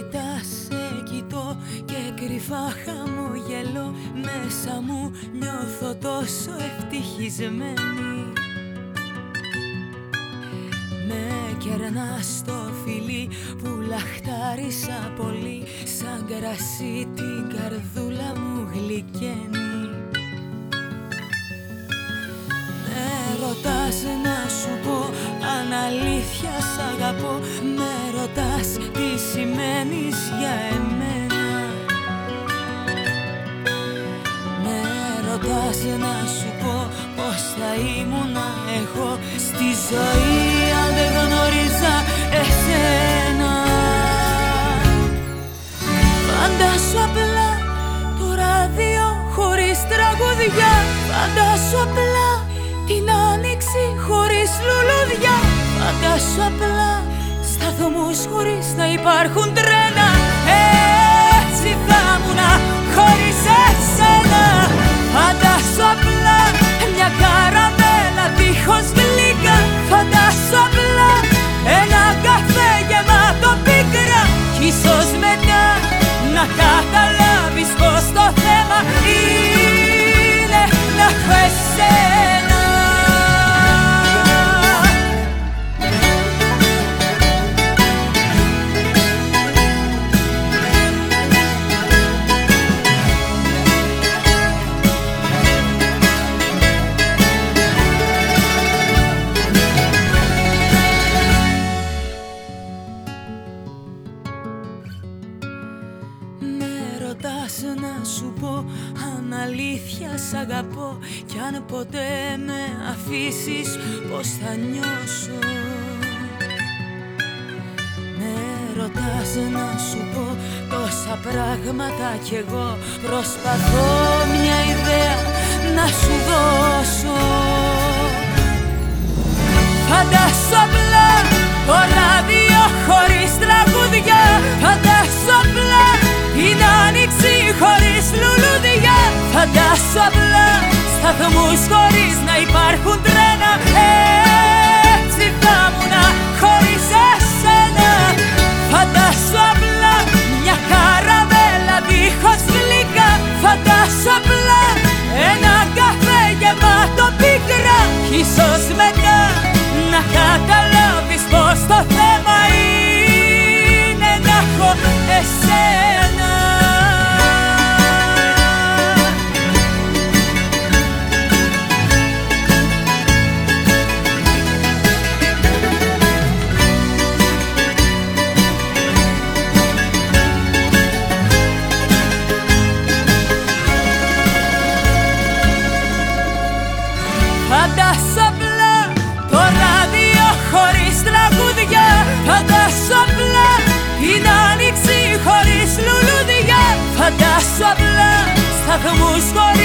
κοιτάς, σε κοιτώ και κρυφά χαμογελώ. Μέσα μου νιώθω τόσο ευτυχισμένη. Με κερνάς στο φιλί που λαχτάρισα πολύ. Σαν κρασί την καρδούλα μου γλυκαίνει Με ρωτάς να σου πω αν αλήθεια σ' αγαπώ. Με ρωτάς τι σημαίνεις για εμένα. Με ρωτάς να σου πω πως θα ήμουνα εγώ Στη ζωή αν δεν γνώριζα εσένα. Φαντάσου απλά το ράδιο χωρίς τραγουδιά. Φαντάσου απλά την άνοιξη χωρίς λουλουδιά. Φαντάσου απλά σταθμούς χωρίς να υπάρχουν τρένα ρωτάς να σου πω αν αλήθεια σ' αγαπώ Κι αν ποτέ με αφήσεις πως θα νιώσω. Με ρωτάς να σου πω τόσα πράγματα κι εγώ Προσπαθώ μια ιδέα να σου δώσω Φαντάσου απλά σταθμούς χωρίς να υπάρχουν τρένα. Έτσι θα ήμουνα χωρίς εσένα. Φαντάσου απλά μια καραμέλα δίχως γλυκά. Φαντάσου απλά ένα καφέ γεμάτο πίκρα. Κι ίσως μετά να καταλάβεις πως το θέμα είναι να έχω εσένα Φαντάσου απλά